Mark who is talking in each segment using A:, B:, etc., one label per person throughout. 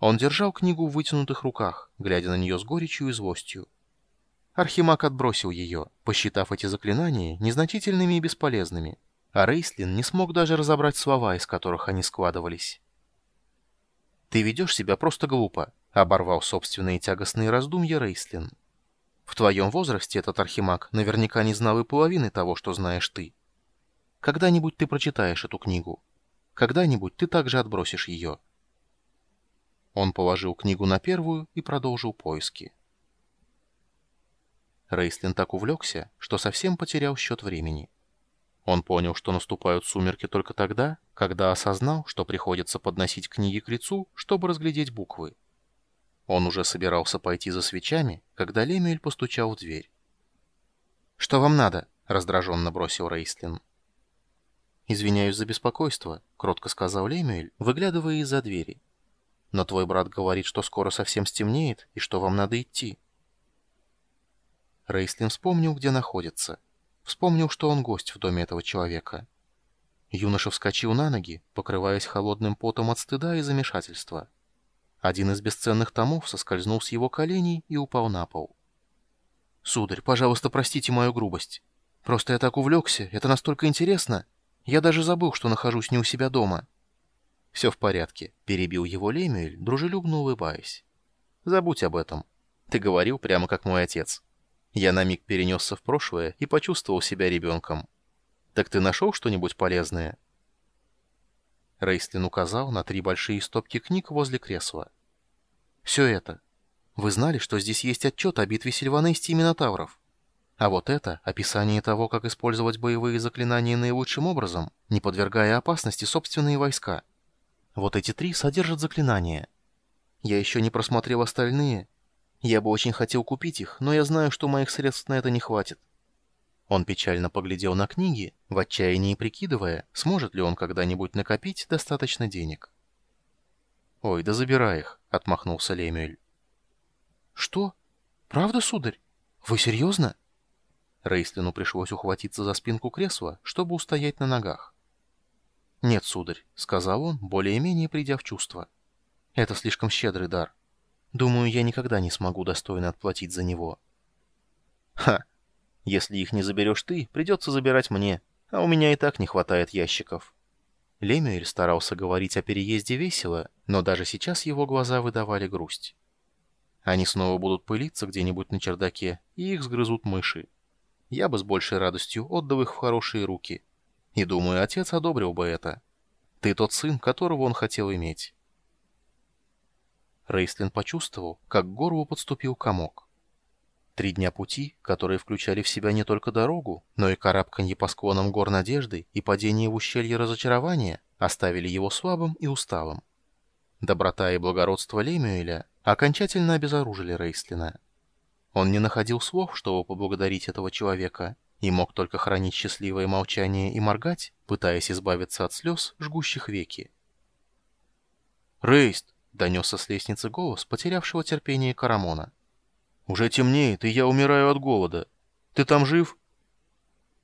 A: Он держал книгу в вытянутых руках, глядя на нее с горечью и злостью. Архимаг отбросил ее, посчитав эти заклинания незначительными и бесполезными, а Рейслин не смог даже разобрать слова, из которых они складывались. «Ты ведешь себя просто глупо», — оборвал собственные тягостные раздумья Рейслин. «В твоем возрасте этот архимаг наверняка не знал и половины того, что знаешь ты. Когда-нибудь ты прочитаешь эту книгу. Когда-нибудь ты также отбросишь ее». Он положил книгу на первую и продолжил поиски. Рейслин так увлекся, что совсем потерял счет времени. Он понял, что наступают сумерки только тогда, когда осознал, что приходится подносить книги к лицу, чтобы разглядеть буквы. Он уже собирался пойти за свечами, когда Лемюэль постучал в дверь. «Что вам надо?» — раздраженно бросил Рейслин. «Извиняюсь за беспокойство», — кротко сказал Лемюэль, выглядывая из-за двери. «Но твой брат говорит, что скоро совсем стемнеет и что вам надо идти». Рейслин вспомнил, где находится. Вспомнил, что он гость в доме этого человека. Юноша вскочил на ноги, покрываясь холодным потом от стыда и замешательства. Один из бесценных томов соскользнул с его коленей и упал на пол. «Сударь, пожалуйста, простите мою грубость. Просто я так увлекся, это настолько интересно. Я даже забыл, что нахожусь не у себя дома». «Все в порядке», — перебил его Лемюэль, дружелюбно улыбаясь. «Забудь об этом. Ты говорил прямо как мой отец». Я на миг перенесся в прошлое и почувствовал себя ребенком. «Так ты нашел что-нибудь полезное?» Рейстлин указал на три большие стопки книг возле кресла. «Все это. Вы знали, что здесь есть отчет о битве Сильванести и Минотавров? А вот это — описание того, как использовать боевые заклинания наилучшим образом, не подвергая опасности собственные войска. Вот эти три содержат заклинания. Я еще не просмотрел остальные, я бы очень хотел купить их, но я знаю, что моих средств на это не хватит. Он печально поглядел на книги, в отчаянии прикидывая, сможет ли он когда-нибудь накопить достаточно денег. «Ой, да забирай их», — отмахнулся Лемюэль. «Что? Правда, сударь? Вы серьезно?» Рейслину пришлось ухватиться за спинку кресла, чтобы устоять на ногах. «Нет, сударь», — сказал он, более-менее придя в чувство. «Это слишком щедрый дар. Думаю, я никогда не смогу достойно отплатить за него. Ха! Если их не заберешь ты, придется забирать мне, а у меня и так не хватает ящиков. Лемюэль старался говорить о переезде весело, но даже сейчас его глаза выдавали грусть. Они снова будут пылиться где-нибудь на чердаке, и их сгрызут мыши. Я бы с большей радостью отдал их в хорошие руки. И думаю, отец одобрил бы это. Ты тот сын, которого он хотел иметь. Рейстлин почувствовал, как к горлу подступил комок. Три дня пути, которые включали в себя не только дорогу, но и карабканье по склонам гор надежды и падение в ущелье разочарования, оставили его слабым и усталым. Доброта и благородство Лемюэля окончательно обезоружили Рейстлина. Он не находил слов, чтобы поблагодарить этого человека, и мог только хранить счастливое молчание и моргать, пытаясь избавиться от слез, жгущих веки. «Рейст!» — донесся с лестницы голос, потерявшего терпение Карамона. «Уже темнеет, и я умираю от голода. Ты там жив?»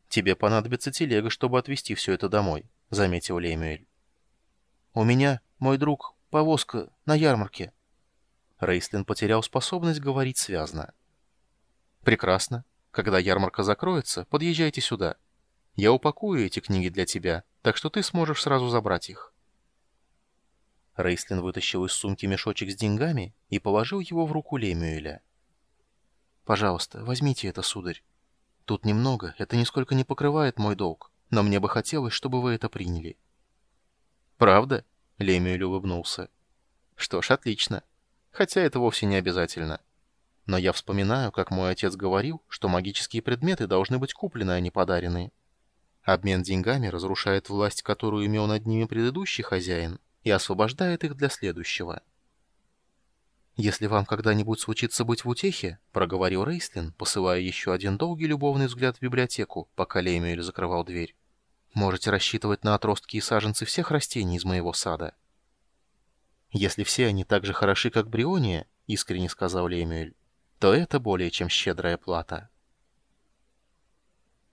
A: «Тебе понадобится телега, чтобы отвезти все это домой», — заметил Лемюэль. «У меня, мой друг, повозка на ярмарке». Рейслин потерял способность говорить связно. «Прекрасно. Когда ярмарка закроется, подъезжайте сюда. Я упакую эти книги для тебя, так что ты сможешь сразу забрать их». Рейслин вытащил из сумки мешочек с деньгами и положил его в руку Лемюэля. «Пожалуйста, возьмите это, сударь. Тут немного, это нисколько не покрывает мой долг, но мне бы хотелось, чтобы вы это приняли». «Правда?» — Лемюэль улыбнулся. «Что ж, отлично. Хотя это вовсе не обязательно. Но я вспоминаю, как мой отец говорил, что магические предметы должны быть куплены, а не подарены. Обмен деньгами разрушает власть, которую имел над ними предыдущий хозяин, и освобождает их для следующего. «Если вам когда-нибудь случится быть в утехе», — проговорил Рейслин, посылая еще один долгий любовный взгляд в библиотеку, пока Лемюэль закрывал дверь, «можете рассчитывать на отростки и саженцы всех растений из моего сада». «Если все они так же хороши, как Бриония», — искренне сказал Лемюэль, — «то это более чем щедрая плата».